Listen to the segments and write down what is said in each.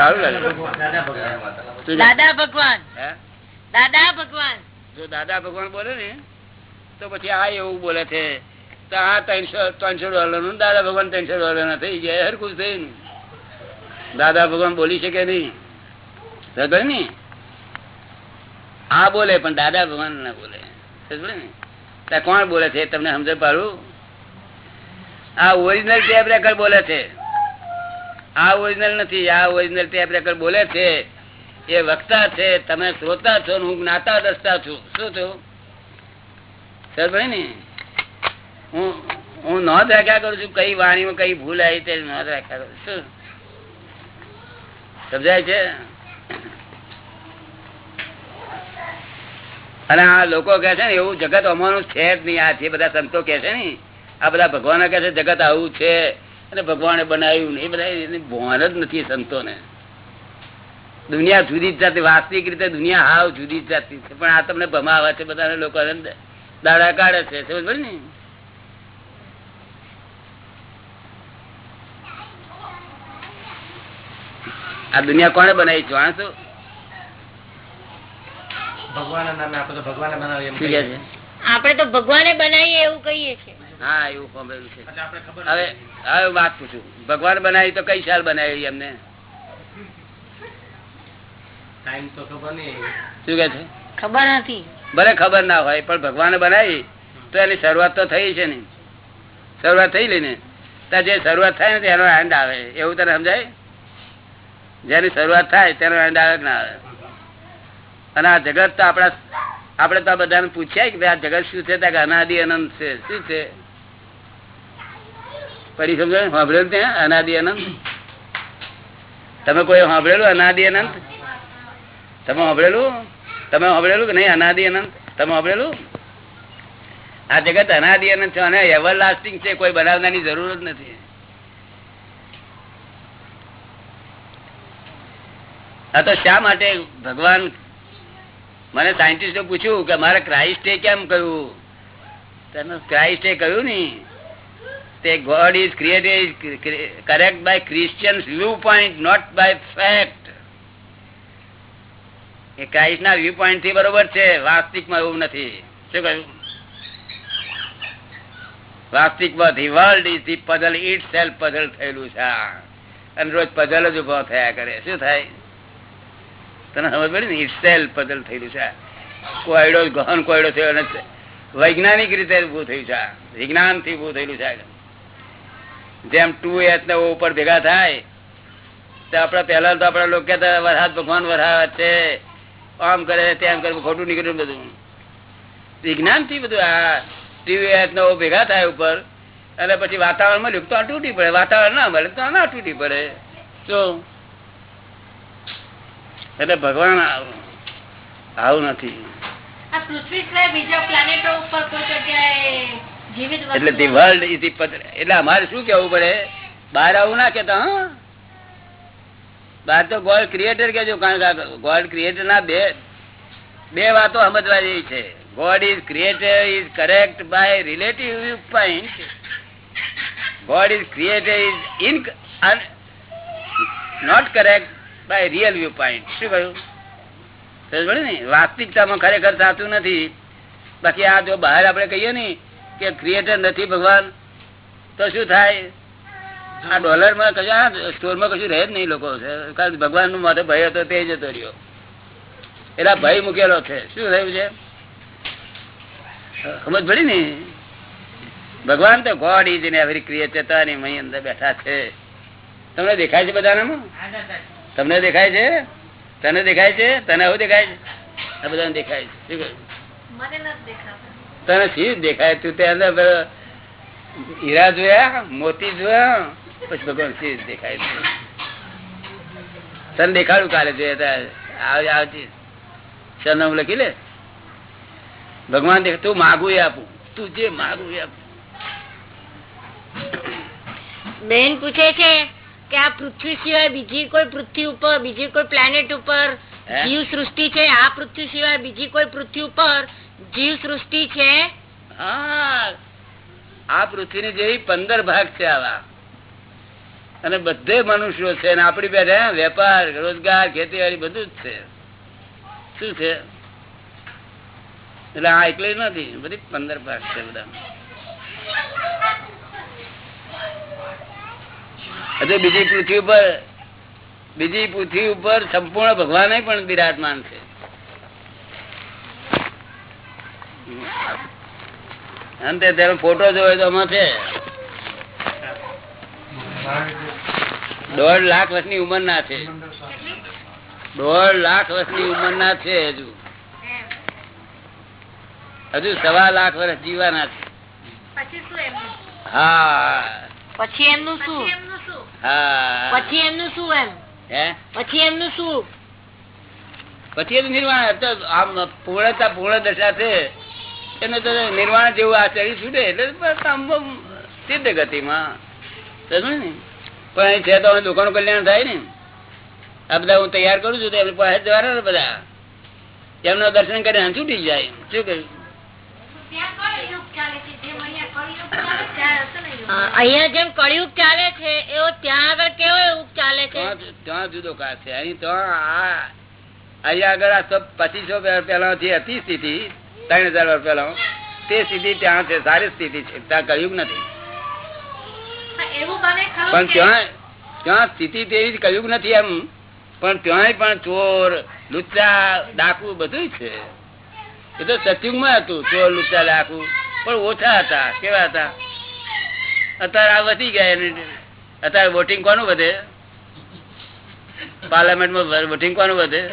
સારું લાગે. દાદા ભગવાન. દાદા ભગવાન. જો દાદા ભગવાન બોલે ને તો પછી આ એવું બોલે છે તો આ ત્રણસો ત્રણસો ડોલરનું દાદા ભગવાન ત્રણસો ડોલર ના થઈ ગયા હરકું થયું દાદા ભગવાન બોલી શકે નહીં. સમજ્યો ને? આ બોલે પણ દાદા ભગવાન ના બોલે. ને? ત્યાં કોણ બોલે છે તમને સમજ પાડું? આ ઓરિજિનલ ટેપ રેકર્ડ બોલે છે. આ ઓરિજિનલ નથી, આ ઓરિજિનલ ટેપ રેકર્ડ બોલે છે, એ વક્તા છે, તમે શ્રોતા છો હું જ્ઞાતા દસતા છું. શું છું સર ભાઈ ને હું નોંધ રાખ્યા કરું છું, કઈ વાણીમાં કઈ ભૂલ આવી તે નોંધ રાખ્યા કરું શું? સમજાય છે? અને આ લોકો કે છે ને, એવું જગત અમારું છે જ નહીં, આ જે બધા સંતો કે છે ને, આ બધા ભગવાન કે છે જગત આવું છે. અને ભગવાને બનાવ્યું એ બધા એની ભોન જ નથી સંતોને. દુનિયા જુદી જ જાતિ વાસ્તવિક રીતે દુનિયા હાવ જુદી જ જાતિ છે. પણ આ તમને ભમાવે છે બધાને લોકો દાડા કાઢે છે સમજ પડી ને? આ દુનિયા કોને બનાવી છે તો ભગવાને આપણે તો ભગવાને બનાવીએ એવું કહીએ છીએ. હા એવું સાંભળેલું છે. એટલે આપણે ખબર હવે હવે વાત પૂછું. ભગવાન બનાવી તો કઈ સાલ બનાવી એમને? ટાઈમ તો ખબર નહીં. શું કે છે? ખબર નથી. ભલે ખબર ના હોય પણ ભગવાને બનાવી તો એની શરૂઆત તો થઈ છે ને શરૂઆત થઈ લઈને. ત્યાં જે શરૂઆત થાય ને તેનો એન્ડ આવે. એવું તને સમજાય? જેની શરૂઆત થાય તેનો એન્ડ આવે કે ના આવે? અને આ જગત તો આપણા આપણે તો બધાને પૂછ્યા કે આ જગત શું છે? ત્યાં અનાદિ અનંત છે. શું છે? પડી સમજાય? સાંભળેલું ત્યાં અનાદિ અનંત? તમે કોઈ સાંભળેલું? અનાદિ અનંત? તમે સાંભળેલું? તમે સાંભળેલું કે નહીં? અનાદિ અનંત? તમે સાંભળેલું? આ જગત અનાદિ અનંત છે અને એવર લાસ્ટિંગ છે. કોઈ બનાવવાની જરૂર જ નથી. આ તો શા માટે ભગવાન મને સાયન્ટિસ્ટો પૂછ્યું કે મારે ક્રાઇસ્ટે કેમ કહ્યું? તમે ક્રાઇસ્ટે કહ્યું ને તે God is created correct by Christian viewpoint not by fact A Christ ના વ્યૂ પોઈન્ટથી બરોબર છે, વાસ્તવિકમાં એવું નથી. શું કહ્યું? વાસ્તવિકમાં the world is the puzzle itself puzzle થયેલું છે. અને રોજ પઝલ જ ઊભો થયા કરે. શું થાય? તને ખબર પડી ને? ઇટ સેલ્ફ પઝલ થયેલું છે. કોયડો ગહન કોયડો થયો નથી વૈજ્ઞાનિક રીતે ઉભું થયું છે. વિજ્ઞાન વિજ્ઞાનથી ઉભું થયેલું છે. જેમ ટુ એચ ને ઉપર ભેગા થાય, તો આપડે પેલા તો આપડા લોકો કહેતા વરસાદ ભગવાન વરસાદ છે. આમ કરે, તેમ કરે, ખોટું નીકળ્યું બધું. વિજ્ઞાનથી બધું આ ટીવી નો ભેગા થાય ઉપર, અને પછી વાતાવરણ મળ્યું તો આ તૂટી પડે, વાતાવરણ ના મળે તો ના તૂટી પડે. તો એટલે ભગવાન આવું નથી. આ પૃથ્વી સિવાય બીજા પ્લાનેટો ઉપર કોઈ જગ્યાએ એટલે ધી વર્લ્ડ ઇઝ ધી પત્ર એટલે અમારે શું કેવું પડે? બહાર આવું ના કેતા હા? બહાર તો ગોડ ક્રિએટર કેજો કારણ કે ગોડ ક્રિએટર ના બે બે વાતો સમજવા જેવી છે. God is creator is correct by relative viewpoint God is creator is in not correct by real viewpoint શું કહ્યું? ને? વાસ્તવિકતામાં ખરેખર થતું નથી. બાકી આ જો બહાર આપણે કહીએ ને કે ક્રિએટર નથી ભગવાન, તો શું થાય? આ ડોલરમાં કશું સ્ટોરમાં કશું રહે જ નહીં લોકો ભગવાનનું માથે ભય હતો, તે જતો રહ્યો. એટલે ભય મૂકેલો છે. શું થયું છે? સમજ પડી ને? ભગવાન તો God is in every creator મહી અંદર બેઠા છે. તમને દેખાય છે બધાને તમને દેખાય છે? તને દેખાય છે? તને આવું દેખાય છે? આ બધાને દેખાય છે. શું કહ્યું? તને શી દેખાય તું ત્યાં અંદર હીરા જોયા મોતી જોયા? પછી ભગવાન શી દેખાય તને દેખાડું કાલે જોયા સરનામું લખી લે. ભગવાન દેખ તું માગું એ આપું. તું જે માગું એ આપું. બેન પૂછે છે કે આ પૃથ્વી સિવાય બીજી કોઈ પૃથ્વી ઉપર બીજી કોઈ પ્લેનેટ ઉપર? જીવ સૃષ્ટિ છે? આ પૃથ્વી સિવાય બીજી કોઈ પૃથ્વી ઉપર જીવ સૃષ્ટિ છે આ પૃથ્વીની જેવી પંદર ભાગ છે આવા. અને બધે મનુષ્યો છે અને આપણી પેટે વેપાર, રોજગાર, ખેતીવાડી બધું જ છે. શું છે? એટલે આ એકલી નથી, બધી પંદર ભાગ છે બધા હજુ બીજી પૃથ્વી ઉપર, બીજી પૃથ્વી ઉપર સંપૂર્ણ ભગવાન પણ બિરાજમાન છે. અંતે તેનો ફોટો જોયો તો આમાં છે. દોઢ લાખ વર્ષની ઉંમરના છે. દોઢ લાખ વર્ષની ઉંમરના છે હજુ. હજુ સવા લાખ વર્ષ જીવાના છે. પછી શું એમનું? હા. પછી એમનું શું? હા. પછી એમનું શું એમ? હે? પછી એમનું શું? પછી એનું તો નિર્વાણ આમ પૂર્ણતા પૂર્ણ દશા છે. એને તો નિર્વાણ જેવું આચાર્ય છૂટે એટલે સિદ્ધ ગતિમાં. ને? પણ અહીં છે તો હવે કલ્યાણ થાય ને. આ બધા હું તૈયાર કરું છું તો એમની પાસે જવાના ને બધા. એમનો દર્શન કરીને છૂટી જાય શું કહ્યું? અહીંયા જેમ કળિયુગ ચાલે છે એવો ત્યાં આગળ કેવો યુગ ચાલે છે? ત્યાં જુદો કાળ છે. અહીં તો આ અહીંયા આગળ આ પચીસો પેલા જે હતી સ્થિતિ ત્રણ હજાર વર્ષ પહેલા તે સ્થિતિ ત્યાં છે સારી સ્થિતિ છે. ત્યાં કળિયુગ નથી. પણ ત્યાં ત્યાં સ્થિતિ તેવી કળિયુગ નથી એમ. પણ ત્યાંય પણ ચોર લુચા ડાકુ બધું છે. એ તો સતયુગમાં હતું ચોર લુચા ડાકુ. પણ ઓછા હતા કેવા હતા? અત્યારે આ વધી ગયા એને. અત્યારે વોટિંગ કોનું વધે? પાર્લામેન્ટમાં વોટિંગ કોનું વધે?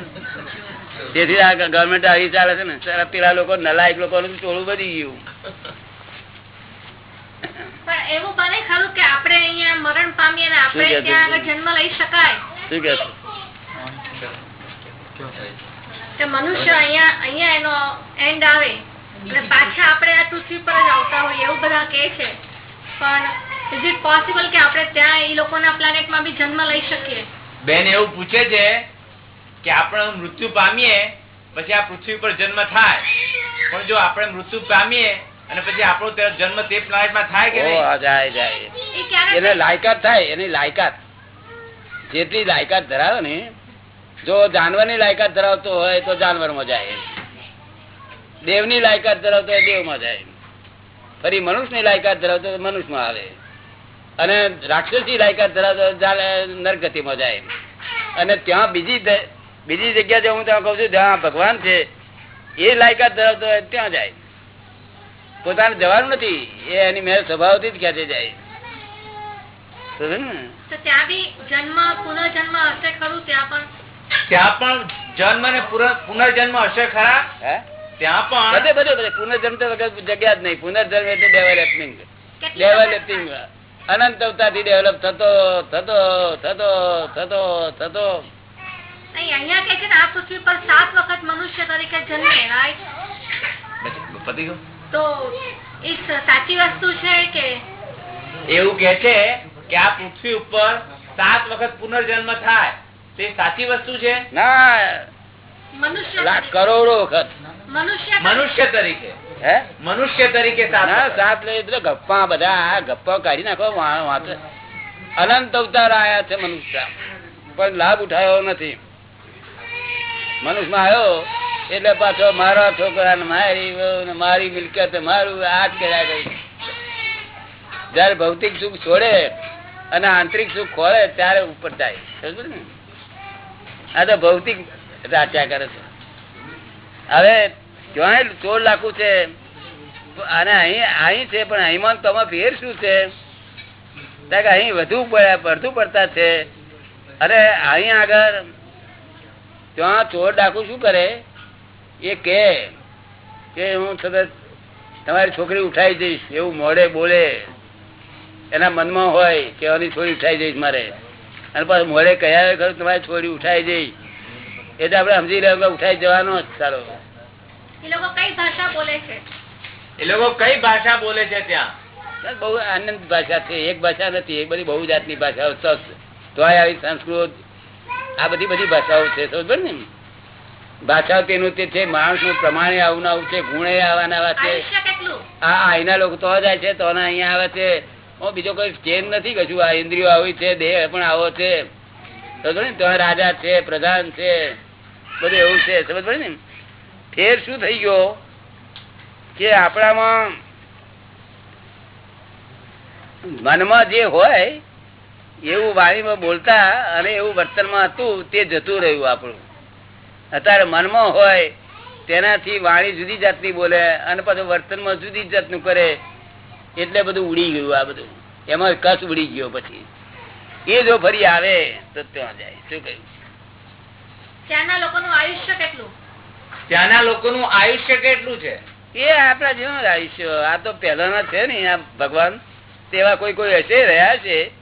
તેથી આ ગવર્મેન્ટ આવી ચાલે છે ને. સારા પેલા લોકો નલાયક લોકો ટોળું વધી ગયું. પણ એવું બને ખરું કે આપણે અહીંયા મરણ પામીએ આપણે શું કહે છે? ત્યાં આગળ જન્મ લઈ શકાય. શું કે કે મનુષ્ય અહીંયા અહીંયા એનો એન્ડ આવે. અને પાછા આપણે આ પૃથ્વી પર જ આવતા હોય એવું બધા કે છે. પણ ઇઝ ઇટ પોસિબલ કે આપણે ત્યાં એ લોકોના પ્લાનેટમાં બી જન્મ લઈ શકીએ? બેન એવું પૂછે છે કે આપણે મૃત્યુ પામીએ પછી આ પૃથ્વી પર જન્મ થાય. પણ જો આપણે મૃત્યુ પામીએ અને પછી આપણો જન્મ તે planet માં થાય કે ઓ, નહીં? આ જાય જાય. એને લાયકાત થાય એની લાયકાત. જેટલી લાયકાત ધરાવે ને જો જાનવરની લાયકાત ધરાવતો હોય તો જાનવરમાં જાય દેવની લાયકાત ધરાવતો હોય દેવમાં જાય ફરી મનુષ્યની લાયકાત ધરાવતો હોય તો મનુષ્યમાં આવે. અને રાક્ષસી લાયકાત ધરાવતો નરગતિમાં જાય અને ત્યાં બીજી બીજી જગ્યા જે હું ત્યાં કઉ છું જ્યાં ભગવાન છે એ લાયકાત ધરાવતો હોય ત્યાં જાય. પોતાને જવાનું નથી એ એની મેળ સ્વભાવથી જ ખેંચી જાય. સમજ્યો ને? તો ત્યાં બી જન્મ પુનર્જન્મ હશે ખરું? ત્યાં પણ? ત્યાં પણ જન્મ અને પુનર- પુનર્જન્મ હશે ખરા? ત્યાં પણ બધે બધે બધે. પુનર્જન્મ તો વગર જગ્યા જ નહીં. પુનર્જન્મ એટલે ડેવલપિંગ ડેવલપિંગ અનંત અવતારથી ડેવલપ થતો થતો થતો થતો થતો. અહીંયા કે છે ને આ પૃથ્વી પર સાત વખત મનુષ્ય તરીકે જન્મે right? પતી ગયું? તો એ સાચી વસ્તુ છે કે એવું કે છે કે આ પૃથ્વી ઉપર સાત વખત પુનર્જન્મ થાય તે સાચી વસ્તુ છે? ના. મનુષ્ય કરોડો વખત. મનુષ્ય મનુષ્ય તરીકે? હે? મનુષ્ય તરીકે સાત. લઈ ગપ્પા બધા ગપ્પા કાઢી નાખો અનંત અવતાર આયા છે મનુષ્ય. પણ લાભ ઉઠાયો નથી. મનુષ્યમાં આવ્યો, એટલે પાછો મારા છોકરા ને મારી મારી મિલકત મારું આ જ કર્યા ગયું જયારે ભૌતિક સુખ છોડે અને આંતરિક સુખ ખોળે ત્યારે ઉપર જાય. આ તો ભૌતિક રાચ્યા કરે છે. હવે ક્યાંય ચોર લાખું છે, અને અહીં અહીં છે, પણ અહીંમાં તમે ફેર શું છે? કારણ કે અહીં વધુ પડતું પડતા છે. અને અહીં આગળ ત્યાં ચોર ડાકુ શું કરે? એ કે કે હું સતત તમારી છોકરી ઉઠાઈ જઈશ એવું મોડે બોલે. એના મનમાં હોય કે આની છોડી ઉઠાઈ જઈશ મારે. અને પાછું મોડે કયા ખરું તમારી છોડી ઉઠાઈ જઈશ તો આપણે સમજી રહ્યા ઉઠાઈ જવાનો જ સારો. એ લોકો કઈ ભાષા બોલે છે? એ લોકો કઈ ભાષા બોલે છે ત્યાં? બહુ આનંદ ભાષા છે. એક ભાષા નથી એ બધી બહુ જાતની ભાષાઓ તો તોય આવી સંસ્કૃત આ બધી બધી ભાષાઓ છે સમજ ને? ભાષા તેનું તે છે માણસનું પ્રમાણે આવું આવું છે ગુણે આવવાના આવા છે. હા અહીંના લોકો તો જાય છે તો અહીંયા આવે છે. હું બીજો કોઈ ચેન નથી કશું આ ઇન્દ્રિયો આવી છે દેહ પણ આવો છે. સમજો ને? ત્યાં રાજા છે પ્રધાન છે બધું એવું છે સમજ પડે ને? ફેર શું થઈ ગયો? કે આપણામાં મનમાં જે હોય એવું વાણીમાં બોલતા અને એવું વર્તનમાં હતું તે જતું રહ્યું આપણું. અત્યારે મનમાં હોય તેનાથી વાણી જુદી જાતની બોલે અને પછી વર્તનમાં જુદી જાતનું કરે એટલે બધું ઉડી ગયું આ બધું. એમાં કચ્છ ઉડી ગયો પછી. એ જો ફરી આવે તો ત્યાં જાય. શું કહ્યું? ત્યાંના લોકોનું આયુષ્ય કેટલું? ત્યાંના લોકોનું આયુષ્ય કેટલું છે? એ આપણા જેવું આયુષ્ય. આ તો પહેલાના છે ને આ ભગવાન. તેવા કોઈ કોઈ હશે રહ્યા છે.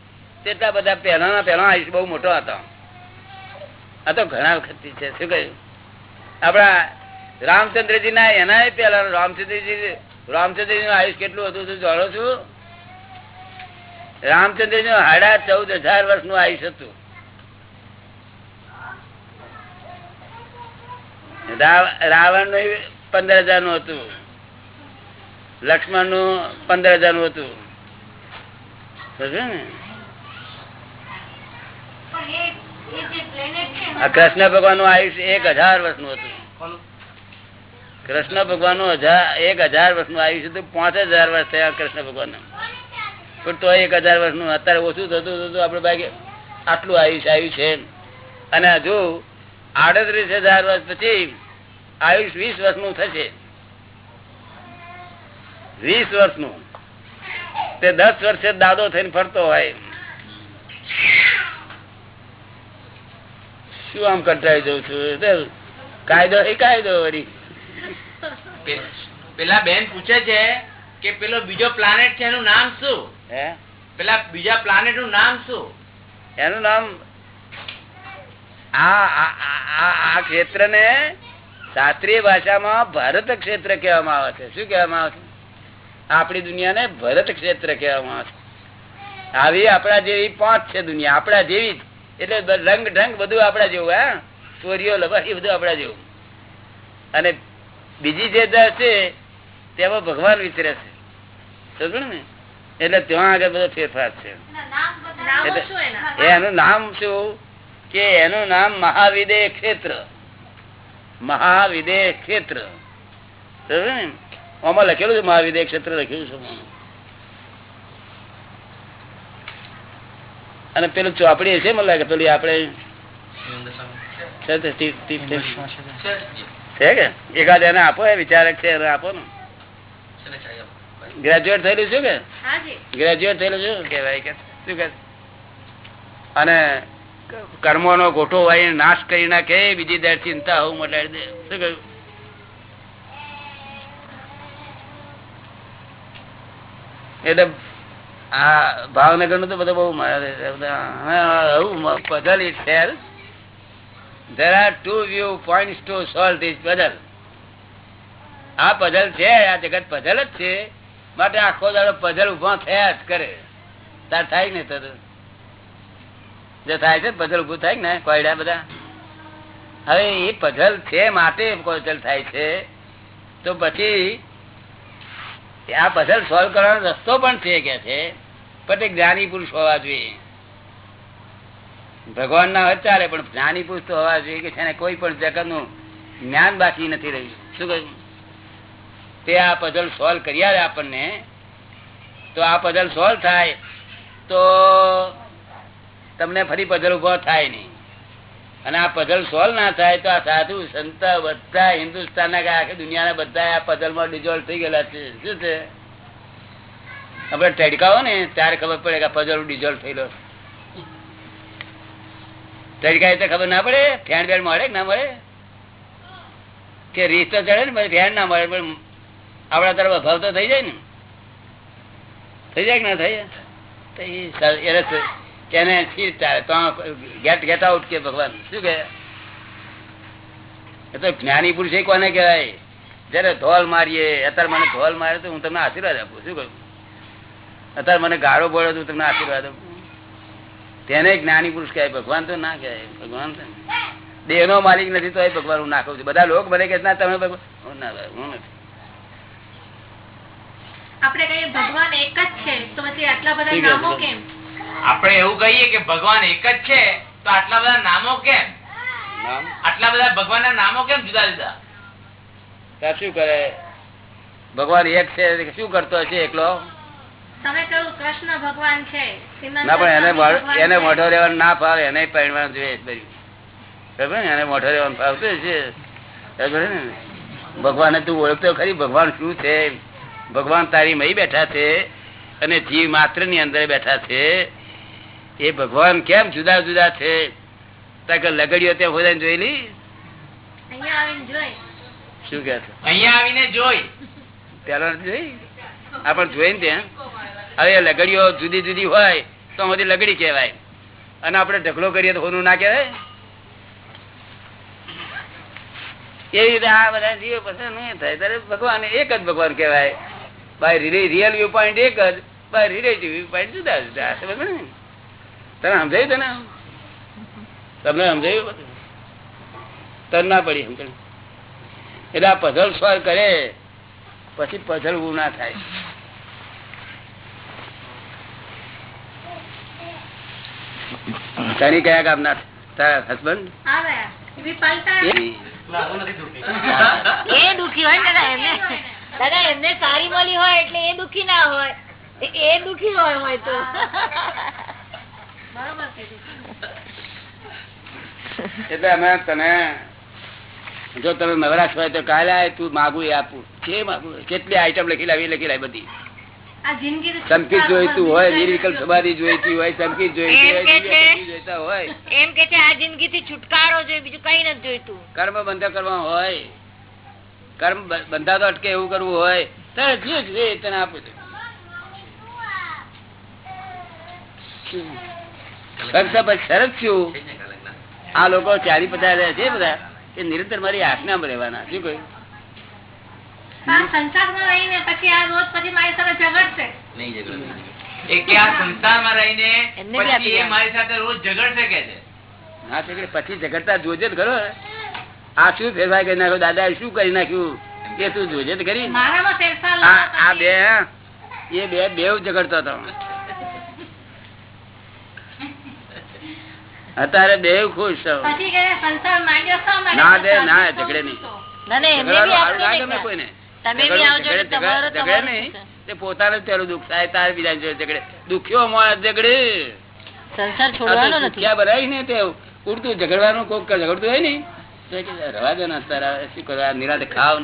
તેટલા બધા પહેલાના પહેલા આયુષ્ય બહુ મોટો હતો. આ તો ઘણા વખત છે. શું કહ્યું? આપણા રામચંદ્રજી ના એના પેલા રામચંદ્રજી રામચંદ્રજી નું આયુષ કેટલું હતું તું જાણો છું? રામચંદ્રજી નું હાડા ચૌદ હજાર વર્ષનું આયુષ હતું. રાવણનું પંદર હજારનું હતું. લક્ષ્મણનું પંદર હજારનું હતું ને પણ એ એ જે planet છે આ કૃષ્ણ ભગવાનનું આયુષ્ય એક હજાર વર્ષનું હતું કૃષ્ણ ભગવાનનું એક હજાર વર્ષનું આયુષ્ય હતું પાંચ હજાર વર્ષ થયા કૃષ્ણ ભગવાન પણ તો એક હજાર વર્ષનું અત્યારે ઓછું થતું થતું આપડે ભાઈ આટલું આયુષ્ય આવ્યું છે. અને હજુ આડત્રીસ હજાર વર્ષ પછી આયુષ વીસ વર્ષનું થશે. વીસ વર્ષનું તે દસ વર્ષે દાદો થઈને ફરતો હોય. શું આમ કંટાળી જઉં છું? કાયદો એ કાયદો વળી. પેલા બેન પૂછે છે કે પેલો બીજો પ્લાનેટ છે એનું નામ શું? હે? પેલા બીજા પ્લાનેટનું નામ શું? એનું નામ આ ક્ષેત્ર ને શાસ્ત્રીય ભાષામાં ભારત ક્ષેત્ર કહેવામાં આવે છે. શું કહેવામાં આવે છે? આપણી દુનિયાને ભરત ક્ષેત્ર કહેવામાં આવે છે. આવી આપણા જેવી પાંચ છે દુનિયા આપણા જેવી જ. એટલે રંગ ઢંગ બધું આપણા જેવું હા? ચોરીઓ લબારી બધું આપણા જેવું. અને બીજી જે દર છે તેમાં ભગવાન વિચરે છે ને? એટલે ત્યાં આગળ બધો ફેરફાર છે. એનું? નામ શું? કે એનું નામ મહાવિદે ક્ષેત્ર. મહાવિદે ક્ષેત્ર. ને? આમાં લખેલું છે મહાવિદે ક્ષેત્ર લખેલું છે. અને પેલું ચોપડી હશે મને લાગે પેલી આપણે કે? એકાદ એને આપો, એ વિચારક છે આપો ને. ગ્રેજ્યુએટ થયેલું છું કે? ગ્રેજ્યુએટ થયેલું છું? શું ભાઈ કે? શું કે અને કર્મો નો ગોઠો વાળી નાશ કરી નાખે બીજી દર ચિંતા હું મટાડી દે શું કહ્યું? એટલે આ ભાવનગરનું તો બધું બહુ puzzle it fair there are two view points to solve this puzzle આ પઝલ છે, આ જગત પઝલ જ છે. માટે આખો દાડો પઝલ ઊભો થયા જ કરે. તાર થાય ને તો જે થાય છે પઝલ ઉભું થાય ને, કોયડા બધા. હવે એ પઝલ છે, માટે પઝલ થાય છે. તો પછી આ પઝલ સોલ્વ કરવાનો રસ્તો પણ છે કે છે, પણ તે જ્ઞાની પુરુષ હોવા જોઈએ. ભગવાન ના હોય પણ જ્ઞાની પુરુષ તો હોવા જોઈએ કે છે કોઈ પણ જગતનું જ્ઞાન બાકી નથી રહ્યું. શું કહ્યું? તે આ પઝલ સોલ્વ કરી આવે આપણને, તો આ પઝલ સોલ્વ થાય, તો તમને ફરી પઝલ ઊભો થાય નહીં. અને આ પઝલ સોલ્વ ના થાય તો આ સાધુ, સંત, બધા હિન્દુસ્તાન ના આખી દુનિયાના બધા આ પઝલમાં ડિઝોલ્વ થઈ ગયેલા છે. શું છે? આપણે ટડકાઓ ને ત્યારે ખબર પડે કે પઝલ ડિઝોલ્વ થયેલો ટડકાય તો ખબર ના પડે, ફેણ બેણ મળે ના મળે? કે રીત તો ચડે ને પછી ફેન ના મળે, પણ આપડા તરફ અભાવ તો થઈ જાય ને. થઈ જાય કે ના થઈ જાય? એને સ- એને ચાલે. તો ગેટ ગેટ આઉટ કે ભગવાન. શું કે એ તો જ્ઞાની પુરુષ એ કોને કહેવાય? જયારે ધોલ મારીએ અત્યારે મને ધોલ મારે તો હું તમને આશીર્વાદ આપું. શું કહું? અત્યારે મને ગાળો બોળે તો તમને આશીર્વાદ આપું. તેને જ્ઞાની પુરુષ કહેવાય. ભગવાન તો ના કહેવાય. ભગવાન દેહ નો માલિક નથી તો ભગવાન હું નાખું છું. બધા લોકો મને કે ના તમે ભગવાન ના હું નથી. આપણે કહીએ ભગવાન એક જ છે. તો પછી આટલા બધા નામો કેમ? આપણે એવું કહીએ કે ભગવાન એક જ છે તો આટલા બધા નામો કેમ? આટલા બધા ભગવાનના નામો કેમ જુદા જુદા? શું કરે? ભગવાન એક છે શું કરતો હશે એકલો? તમે કહ્યું કૃષ્ણ ભગવાન છે ના પણ એને સ્વામી મોઢ- ભગવાન એને મોઢો રહેવાનું ના ફાવે એને પહેરવાનું જોઈએ બરાબર ને? એને મોઢો રહેવાનું ફાવતું છે ભગવાન તું ઓળખતો ખરી? ભગવાન શું છે? ભગવાન તારી મહી બેઠા છે અને જીવ માત્રની અંદર બેઠા છે. એ ભગવાન કેમ જુદા જુદા છે? લગડીઓ ત્યાં ખોદાઈને જોયેલી શું કે પેલા જોઈ. પેલો જોઈ? આપણ જોઈ ને ત્યાં. હવે લગડીઓ જુદી જુદી હોય તો બધી લગડી કહેવાય. અને આપણે ઢગલો કરીએ તો હોનું ના કહેવાય? એવી રીતે આ બધા જીવ પસંદ નહીં થાય. ત્યારે ભગવાન એક જ ભગવાન કહેવાય. બાય રિયલ વ્યૂ પોઈન્ટ એક જ બાય રિલેટિવ વ્યૂ પોઈન્ટ જુદા જુદા. સમજ ને? તને સમજાયું તને? તમને સમજાયું તને ના પડી સમજણ. એટલે આ પઝલ સોલ્વ કરે પછી પઝલવું ના થાય. તની કયા ગામના તારા હસબન્ડ એ? બી દુખી હોય દાદા એમને દાદા એમને સારી મળી હોય એટલે એ દુખી ના હોય. એ- દુખી હોય હોય તો. એટલે અમે તને જો તમે નવરાશ હોય તો કાલે આય તું માગું એ આપું. જે માગું કેટલી આઈટમ લખી લાવી લખી લાવી બધી. ચમકી જોઈતું હોય નિર્વિકલ્પ સમાધિ જોઈતી હોય ચમકી જોઈતી હોય છે? જોઈતા હોય. એમ કે છે આ જિંદગી થી છુટકારો જોઈએ બીજું કઈ નથી જોઈતું. કર્મ બંધ કરવા હોય. કર્મ બંધા તો અટકે એવું કરવું હોય તો જે જોઈએ તને આપું છું. શરત શું આ લોકો ચારી પચાસ રહે છે બધા. એ નિરંતર મારી આજ્ઞામાં રહેવાના. શું કહ્યું? સંસારમાં રહીને પછી આ રોજ પછી મારી સાથે ઝઘડશે એ કે આ સંસારમાં રહીને એમને બી આપી પછી એ દેવાનું. મારી સાથે રોજ ઝઘડશે કે છે? હા તો કે પછી ઝઘડતા જોજે ખરો આ શું ફેરફાર કરી નાખ્યો? દાદા શું કરી નાખ્યું? એ તું જોજે કરી ખરી? આ. બે હા, એ બે બેવ ઝઘડતો હતો. અત્યારે દેવ ખુશ? ના દે, ના, ઝઘડે નહીં. પોતાને પેલું દુઃખ થાય તારે બીજા ઝઘડે. દુખ્યો માણસ ઝઘડે. સંસાર છોડવાનો નથી. બનાવી ને તે. ઉડતું ઝઘડવાનું કોક ઝઘડતું હોય ને રવા દે ને અત્યારે શું કરવા નિરાતે ખાવ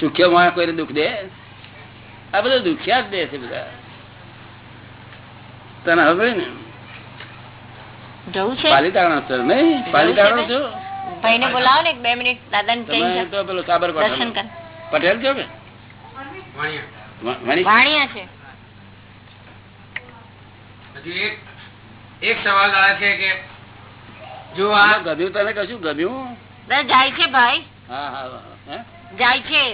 સુખ્યો માણસ કોઈને દુઃખ દે? આ બધું દુખ્યા જ દે છે બધા. તને હવે ને? જવું છે? પાલીતાણા છો નહીં? પાલીતાણા છો ભાઈ ને? બોલાવો ને બે મિનિટ દાદા ને કહી તો પેલો સાબરકાંઠા દર્શન કર. પટેલ છો કે? વાણિયા. છે. એક એક સવાલ આવે છે કે જો આ ગમ્યું તને કશું? ગમ્યું? બે જાય છે ભાઈ. હા હા હે? જાય છે.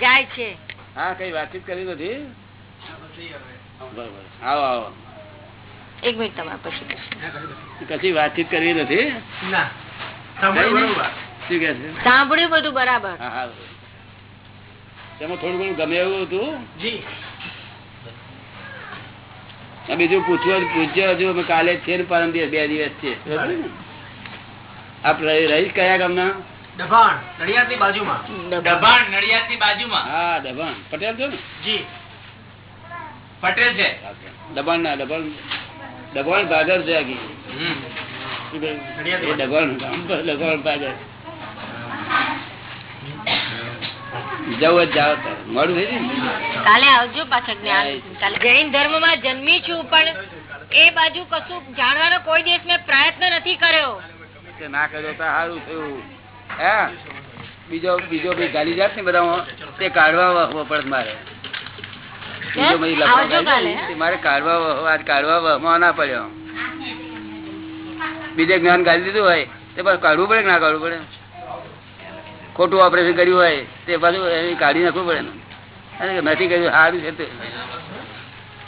જાય છે. હા કઈ વાતચીત કરી નથી? આવો આવો. એક મિનિટ તમારે પછી. કશી વાતચીત કરવી નથી? સાંભળ્યું બધું બરાબર. હા હા. તેમાં થોડું ઘણું ગમે એવું હતું? બીજું પૂછવું પૂછજો હજુ અમે કાલે છે ને પરમ દિવસ બે દિવસ છે. ને? આપ રહી- રહીશ કયા ગામના? દબાણ નડિયાદની બાજુમાં. દબાણ. નડિયાદની બાજુમાં. હા દબાણ. પટેલ છો ને? જી. પટેલ છે. દબાણ ના દબાણ દબાણ ભાગર છે કાલે જૈન ધર્મમાં જન્મી છું પણ એ બાજુ કશું જાણવાનો કોઈ દિવસ મેં પ્રયત્ન નથી કર્યો. તે ના કર્યો તો સારું થયું. હા? બીજો બીજો ભાઈ ગાલી જાત ને બધા તે કાઢવા પડે મારે. મારે કાઢવા આજ કાઢવા વહમાં ના પડ્યો બીજે જ્ઞાન કાઢી દીધું હોય તે પાછું કાઢવું પડે કે ના કાઢવું પડે? ખોટું ઓપરેશન કર્યું હોય તે પાછું એને કાઢી નાખવું પડે નથી કર્યું સારું છે તે.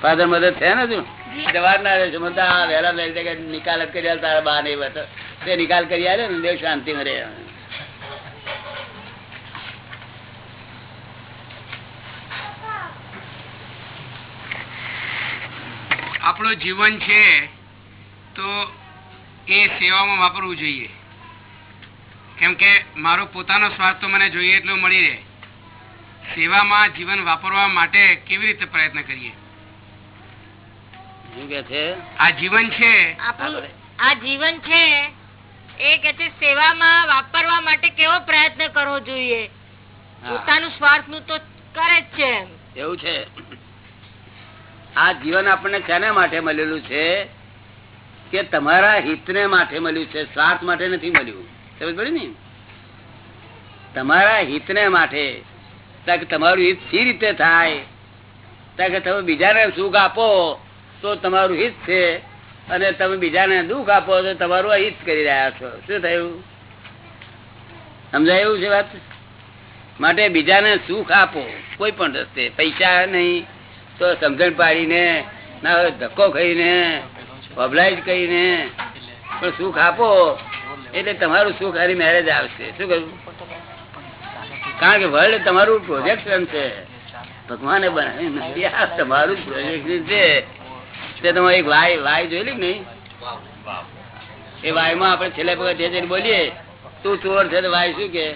ફાધર મધર થયા ને તું? જવાર ના રહ્યો મને તો આ વહેલા વહેલી નિકાલ જ કરી તારા બા નહીં તે નિકાલ કરી આવ્યો ને દેવ શાંતિ રહે. આપણું જીવન છે તો એ સેવામાં વાપરવું જોઈએ. કેમ કે મારો પોતાનો સ્વાર્થ તો મને જોઈએ એટલો મળી રહે. સેવામાં જીવન વાપરવા માટે કેવી રીતે પ્રયત્ન કરીએ? આ જીવન છે. આ જીવન છે એ કે છે સેવામાં વાપરવા માટે કેવો પ્રયત્ન કરવો જોઈએ? પોતાનું સ્વાર્થનું તો કરે જ છે એવું છે. આ જીવન આપણને શેના માટે મળેલું છે? કે તમારા હિતને માટે મળ્યું છે, સ્વાર્થ માટે નથી મળ્યું. સમજ પડી ને? તમારા હિતને માટે. કે તમારું હિત સી રીતે થાય? કે તમે બીજાને સુખ આપો, તો તમારું હિત છે. અને તમે બીજાને દુઃખ આપો, તો તમારું અહિત કરી રહ્યા છો. શું થયું? સમજાય એવું છે વાત? માટે બીજાને સુખ આપો. કોઈ પણ રસ્તે. પૈસા નહીં. તો સમજણ પાડીને ના ધક્કો ખાઈને પબલાઈજ કરીને પણ સુખ આપો એટલે તમારું સુખ હારી મેરેજ આવશે. શું કહ્યું? કારણ કે વર્લ્ડ તમારું પ્રોજેક્શન છે. ભગવાને બનાવ્યું નથી. આ તમારું પ્રોજેક્શન છે તે તમે એક વાય વાય જોયેલી કે નહીં? એ વાયમાં આપણે છેલ્લા વખત જે બોલીએ તું ચોર છે તો વાય શું કે?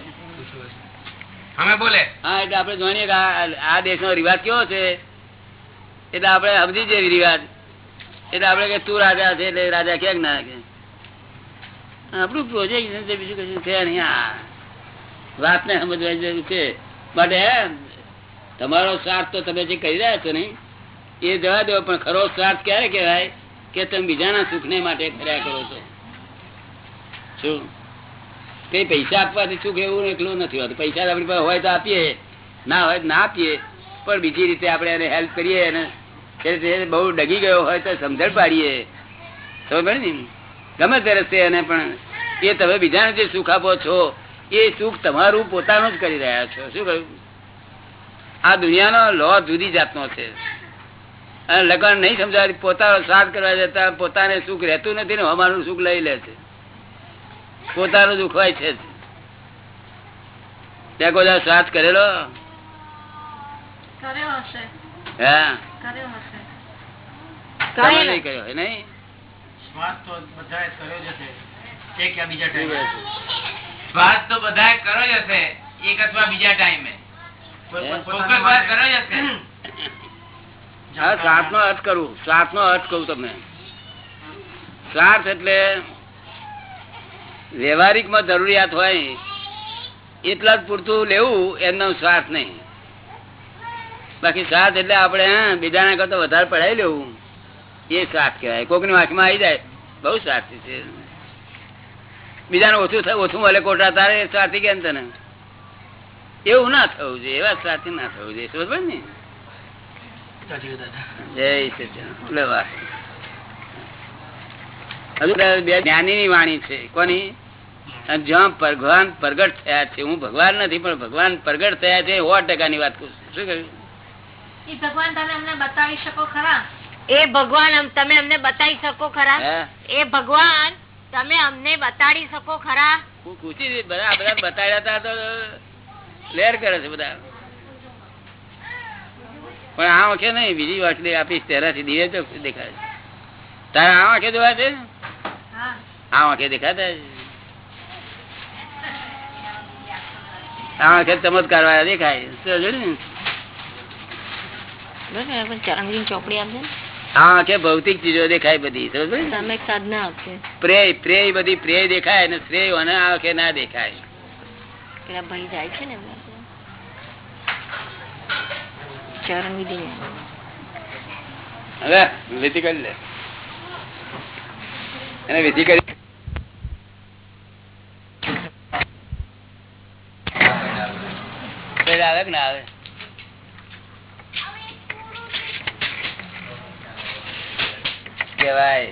અમે બોલે. હા એટલે આપણે જોઈએ કે આ- આ દેશનો રિવાજ કેવો છે? એટલે આપણે સમજી જઈએ રિવાજ એટલે આપણે કે તું રાજા છે એટલે રાજા ક્યાંક ના કે આપણું પ્રોજેક્ટ બીજું કશું છે નહીં. આ વાતને જરૂર છે. માટે તમારો સ્વાર્થ તો તમે જે કહી રહ્યા છો ને, એ જવા દો, પણ ખરો સ્વાર્થ ક્યારે કહેવાય કે તમે બીજાના સુખને માટે કર્યા કરો છો? શું? કઈ પૈસા આપવાથી સુખ એવું એકલું નથી હોતું. પૈસા આપણી પાસે હોય તો આપીએ. ના હોય ના આપીએ. પણ બીજી રીતે આપણે એને હેલ્પ કરીએ અને બહુ ડગી ગયો હોય તો સમજણ પાડીએ. ખબર ને? ગમે તે રસ્તે એને પણ. એ તમે બીજાને જે સુખ આપો છો એ સુખ તમારું પોતાનું જ કરી રહ્યા છો. શું કહ્યું? આ દુનિયાનો લો જુદી જાતનો છે. અને લગન નહીં સમજાય પોતાનો સાથ કરવા જતા પોતાને સુખ રહેતું નથી ને અમારું સુખ લઈ લે છે. પોતાનું દુઃખ હોય છે. ત્યાં કોઈ દાડો કરેલો? હા. તમે કર્યો નહીં? શ્વાસ તો બધાએ કર્યો જ હશે. એક બીજા ટાઈમે? શ્વાસ તો બધાએ કર્યો જ હશે એક અથવા બીજા ટાઈમે. કોઈ હે? પોતપોતાના કોઈક વાર માટે. કર્યો જ હશે. હા સ્વાર્થ નો અર્થ કરું સ્વાર્થ નો અર્થ કહું તમને. સ્વાર્થ એટલે વ્યવહારિકમાં જરૂરિયાત હોય એટલા જ પૂરતું લેવું એમનો શ્વાસ નહીં. બાકી શ્વાસ એટલે આપણે હા બીજાના કરતા વધારે પડાવી લેવું. એ સ્વાર્થ કહેવાય. કોકની વાંખમાં આવી જાય બહુ સ્વાર્થી છે. બીજાને ઓછું થાય ઓછું મળે કોટા તારે એ સ્વાર્થી કેમ તને? એવું ના થવું જોઈએ એવા સ્વાર્થી ના થવું જોઈએ. સમજ ને? જ્ઞાનીની વાણી છે. કોની? જ્યાં ભગવાન પ્રગટ થયા છે. હું ભગવાન નથી પણ ભગવાન પ્રગટ થયા છે. સો ટકા ની વાત કરું છું. શું કહ્યું? ભગવાન તમે અમને બતાવી શકો ખરા? એ ભગવાન તમે અમને બતાવી શકો ખરા? એ ભગવાન તમે અમને બતાડી શકો ખરા? હું પૂછી બધા બધા બતાડ્યા હતા તો લેર કરે છે બધા. પણ આ આંખે નહીં બીજી વાટલી આપીશ તેનાથી દિવે તો દેખાય તારા આ આંખે જોવા છે? આ આંખે દેખાતા આ આંખે ચમત્કાર વાળા દેખાય ચોપડી આપજે ને. કે ભૌતિક ચીજો દેખાય બધી પ્રેય પ્રેય બધી પ્રેય દેખાય અને શ્રેય અને આ કે ના દેખાય. હવે વિધિ કરી લે. વિધિ કરી આવે કે ના આવે? કેવાય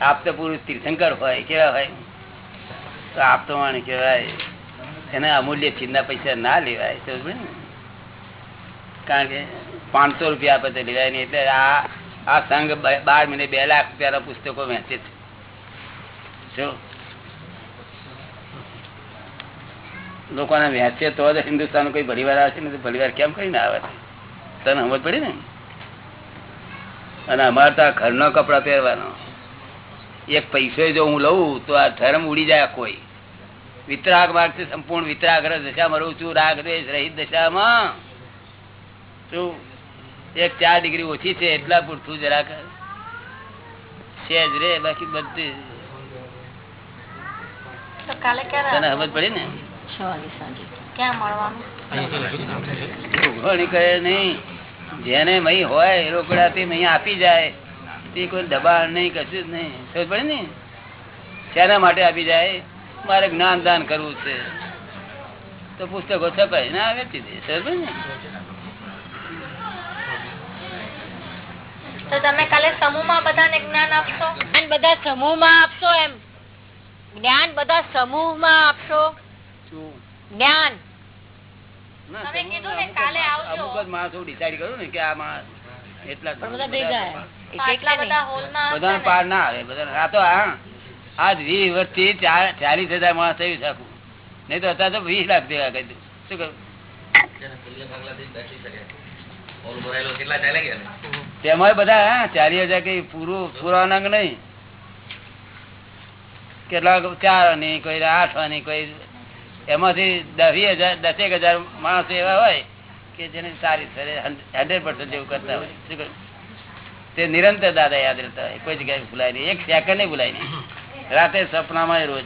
આપતો પુરુષ તીર્થંકર હોય, કેવા હોય? તો આપતો વાણી કેવાય એને અમૂલ્ય ચીજના પૈસા ના લેવાય સમજ? કારણ કે પાંચસો રૂપિયા આપે તો લેવાય નહીં. એટલે આ આ સંઘ બાર મહિને બે લાખ રૂપિયાના પુસ્તકો વેચે છે. શું લોકોને વેચે તો જ હિન્દુસ્તાન કોઈ પરિવાર આવે છે ને, તો પરિવાર કેમ કરીને આવે તને સમજ પડી ને? અને અમારે તો આ ઘરનો કપડા પહેરવાનો. એક પૈસો જો હું લઉં તો આ ધર્મ ઉડી જાય કોઈ. વિતરાગ માર્ગથી સંપૂર્ણ વિતરાગ દશામાં રહું છું રાગ દ્વેષ રહિત દશામાં. શું? એક ચાર ડિગ્રી ઓછી છે એટલા પૂરતું જરાક. છે જ રે બાકી બધી. સમજ પડી ને? ક્યાં મળવાનું? કરે નહીં. જેને મહી હોય એ રોકડાથી મહી આપી જાય. તે કોઈ દબાણ નહીં કશું જ નહીં. સમજ પડે ને? શેના માટે આપી જાય? મારે જ્ઞાન દાન કરવું છે. તો પુસ્તકો છપાય. ના વેચી દે સમજ પડે ને? તો તમે કાલે સમૂહમાં બધાને જ્ઞાન આપશો? જ્ઞાન બધા સમૂહમાં આપશો એમ. જ્ઞાન બધા સમૂહમાં આપશો? જ્ઞાન ના, તમે સમૂહ કીધું ને અમુક જ- કાલે આવજો. અમુક જ માણસો decide કર્યું ને કે આ માણસ એટલા બધા પાર ના આવે આ તો હા વીસ વર્ષથી ચાલીસ હજાર માણસ થયું છે આખું નહીં તો અત્યારે તો વીસ લાખ દેવા કહી દઉં. શું તેમાં બધા ચારી હજાર કઈ પૂરું પુરાનાંગ નહીં? કેટલાક ચાર આની કોઈ આઠની કોઈ એમાંથી દસ હજાર દસેક હજાર માણસો એવા હોય કે જેને સારી હંડ્રેડ પર્સન્ટ જેવું કરતા હોય. શું તે નિરંતર દાદા યાદ રહેતા હોય. કોઈ જગ્યાએ ભૂલાય નહીં. એક સેકન્ડ ભૂલાય નહીં. રાતે સપનામાં રોજ.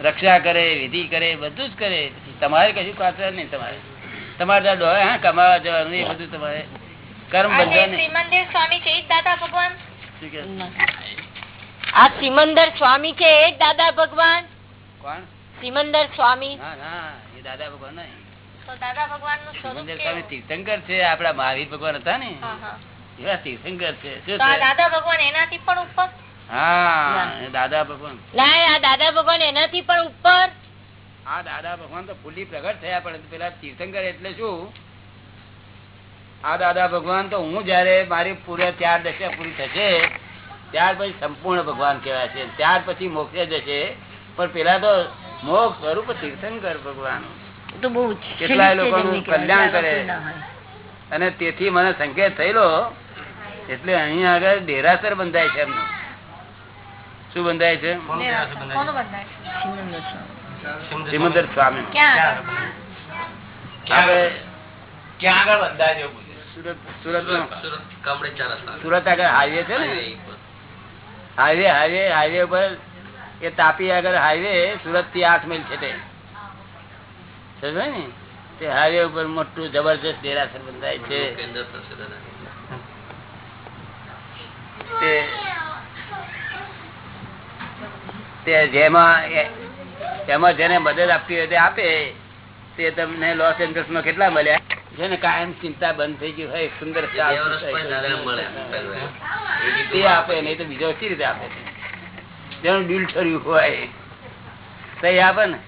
રક્ષા કરે વિધિ કરે બધું જ કરે. તમારે કશું કાતર નહીં તમારે. તમારે ત્યાં ડોહે હા કમાવા જવાનું એ બધું તમારે. કર્મ બંધન. સ્વામી છે દાદા ભગવાન? શું કે? આ સિમંદર સ્વામી છે એ દાદા ભગવાન? કોણ? સિમંદર સ્વામી. એ દાદા ભગવાન દાદા ભગવાનનું સ્વરૂપ મંદિર કેવું? સ્વામી તીર્થંકર છે આપડા મહાવીર ભગવાન હતા ને. એવા તીર્થંકર છે. દાદા ભગવાન એનાથી પણ ઉપર? હા દાદા ભગવાન. ના દાદા ભગવાન એનાથી પણ ઉપર? આ દાદા ભગવાન તો ફૂલી પ્રગટ થયા પણ પેલા તીર્થંકર એટલે શું? આ દાદા ભગવાન તો હું જયારે મારી પૂરે ચાર દશા પૂરી થશે ત્યાર પછી સંપૂર્ણ ભગવાન કહેવાય છે. ત્યાર પછી મોક્ષે જશે. પણ પેલા તો મોક્ષ સ્વરૂપ તીર્થંકર ભગવાન. કેટલાય લોકોનું કલ્યાણ કરે. અને તેથી મને સંકેત થયેલો એટલે અહીંયા આગળ ડેરાસર બંધાય છે એમનું. શું બંધાય છે? સિમંદર સ્વામી? સુરત સુરત સુરત આગળ હાઈવે છે ને? હાઈવે હાઈવે હાઈવે ઉપર એ તાપી આગળ હાઈવે સુરતથી આઠ માઇલ છે તે. ને? તે હાઈવે ઉપર મોટું જબરજસ્ત દેરાસર બંધાય છે. તે- જેમાં એ- તેમાં જેને મદદ આપતી હોય તે આપે. તે તમને લોસ એન્જલ્સમાં કેટલા મળ્યા? જેને કાયમ ચિંતા બંધ થઈ ગઈ હોય સુંદર તે આપે નહીં તો બીજો કઈ રીતે આપે? જેનું દિલ ઠર્યું હોય. તો એ આપે ને?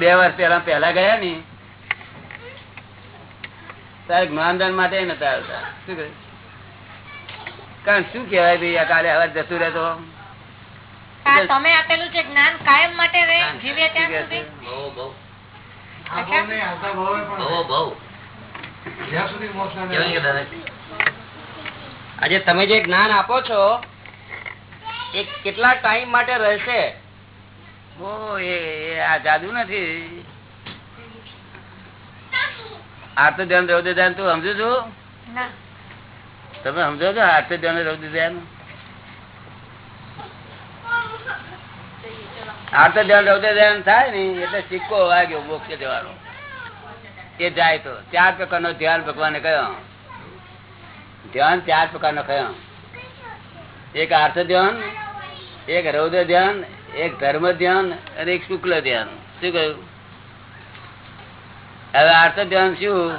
બે વર્ષ પેલા પેલા ગયા ને તારે જ્ઞાનદાન માટે નતા આવતા. શું કહે? કારણ શું કેવાય ભાઈ આ કાલે હવે જતું રહેતો? તમે આપેલું છે જ્ઞાન કાયમ માટે રહે જીવે ત્યાં સુધી? આજે તમે જે જ્ઞાન આપો છો એ કેટલા ટાઈમ માટે રહેશે? આ જાદુ નથી. આર્ત ધ્યાન રૌદ્ર ધ્યાન તું સમજુ છું? તમે સમજો છો આર્ત ધ્યાન રૌદ્ર ધ્યાન આર્થ ધ્યાન રૌદ્ર ધ્યાન થાય ને એટલે સિક્કો વાગ્યો મોક્ષ જવાનો. એ જાય તો. ચાર પ્રકારનો ધ્યાન ભગવાને કયો? ધ્યાન ચાર પ્રકારનો કયો? એક આર્થ ધ્યાન, એક રૌદ્ર ધ્યાન, એક ધર્મ ધ્યાન અને એક શુક્લ ધ્યાન. શું કહ્યું? હવે આર્થ ધ્યાન શું?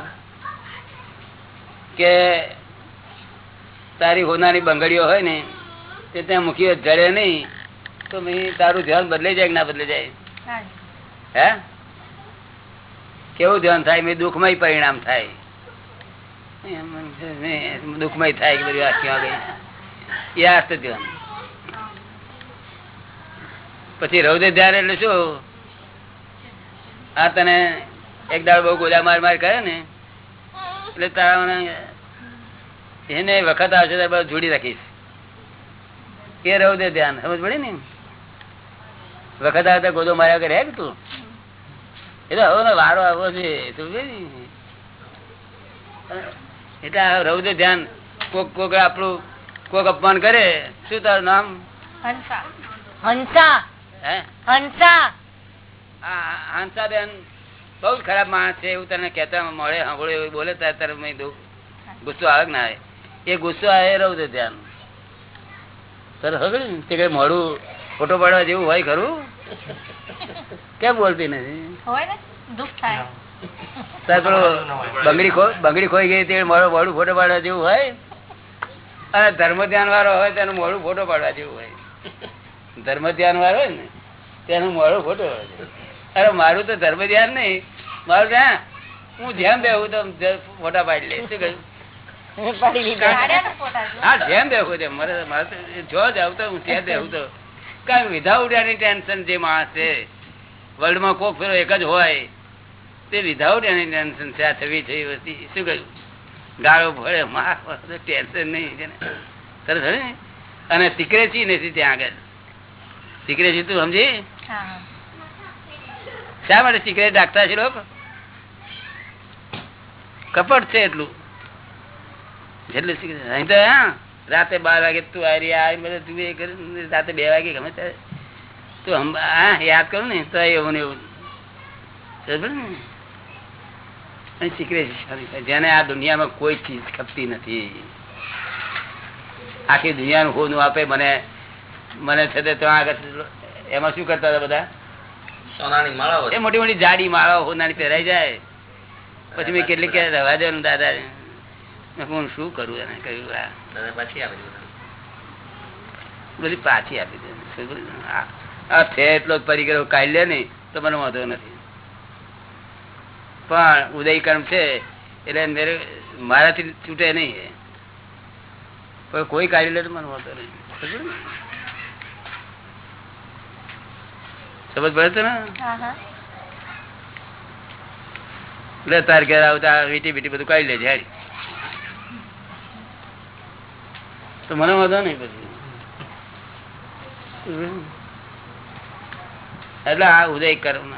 કે તારી હોનારી બંગડીઓ હોય ને, તે ત્યાં મૂકી જડે નહીં, તો તારું ધ્યાન બદલાઈ જાય કે ના બદલાઈ જાય? હે? કેવું ધ્યાન થાય? મેં દુઃખમય પરિણામ થાય. દુઃખમય થાય કે બધી વાત ક્યાં ગઈ એ અર્થ ધ્યાન પછી રૌદ્ર ધ્યાન એટલે શું? આ તને એક દાડો બહુ ગોળા માર માર કરે ને, એટલે તારા એને વખત આવશે ત્યારે જોડી રાખીશ. એ રૌદ્ર ધ્યાન, સમજ પડે ને? વખત આવે ગોદો માર્યા કરે કે તું? એટલે હવે વારો આવો છે? એટલે રૌદ્ર ધ્યાન, કોક કોક આપણું કોક અપમાન કરે શું તારું નામ? હંસા. હંસા. હે? હંસા. આ હંસાબેન બહુ ખરાબ માણસ છે એવું તને કેતા મળે સાંભળે એવું બોલે ત્યારે તારે મેં દઉં ગુસ્સો આવે ના આવે? એ ગુસ્સો આવે રહું છે ધ્યાન તારે હવે તે કઈ મોડું ફોટો પાડવા જેવું હોય ખરું? કેમ બોલતી નથી? હોય ને દુઃખ થાય. તાર પેલો બંગડી ખો બંગડી ખોઈ ગઈ તે મોડું મોડું ફોટો પાડવા જેવું હોય? અને ધર્મ ધ્યાન વાળો હોય તેનું મોડું ફોટો પાડવા જેવું હોય. ધર્મ ધ્યાન વાળો હોય ને તેનું મોડું ફોટો પાડવા અરે મારું તો ધર્મ ધ્યાન નહીં. મારું ત્યાં હું જેમ બેહું તો ફોટા પાડી લે શું કહ્યું? પાડી લીધા. કાઢ્યા ને ફોટા જો. હા જેમ બેહું તેમ. મારે મારે તો જો જાવ તો હું ત્યાં બેહું તો. કારણ વિધાઉટ એની ટેન્શન જે માણસ છે વર્લ્ડમાં કોક ફેરો એક જ હોય તે વિધાઉટ એની ટેન્શન છે આ થવી થઈ વસ્તી. શું કહ્યું? ગાળો ભળે માર ટેન્શન નહીં ને. અને સિક્રેસી નથી ત્યાં આગળ. સિક્રેસી તું સમજી. શા માટે સિક્રેટ રાખતા છે લોકો. કપટ છે એટલું. જેટલું secret. અહીં તો હા રાતે બાર વાગે તું આ રહી, આ બધું તું એ કરી, રાતે બે વાગે ગમે ત્યારે. તું હા યાદ કરું ને તો એવું ને એવું. ને? જેને આ દુનિયામાં કોઈ ચીજ ખપતી નથી. આખી દુનિયાનું હોનું આપે મને મને છે તે ત્યાં આગળ એમાં શું કરતા હતા બધા? સોનાની માળાઓ એ મોટી મોટી જાડી માળાઓ હોનાની પહેરાઈ જાય. પછી મેં કેટલીક રવા દે દાદા. હું શું કરું એને? કહ્યું આ. પાછી આપી બધી પાછી આપી દે. આ- છે એટલો પરિગ્રહ કાઢી લે નહીં તો મને વાંધો નથી. પણ ઉદય કર્મ છે એટલે મેરે મારાથી છૂટે નહીં પણ કોઈ કાઢી લે તો મને વાંધો નહીં. સમજ પડે ને. એટલે તાર ઘેર આવતા વીટી બીટી બધું કાઢી લેજે હારી. તો મને વાંધો નહીં પછી. એટલે આ ઉદય કર્મ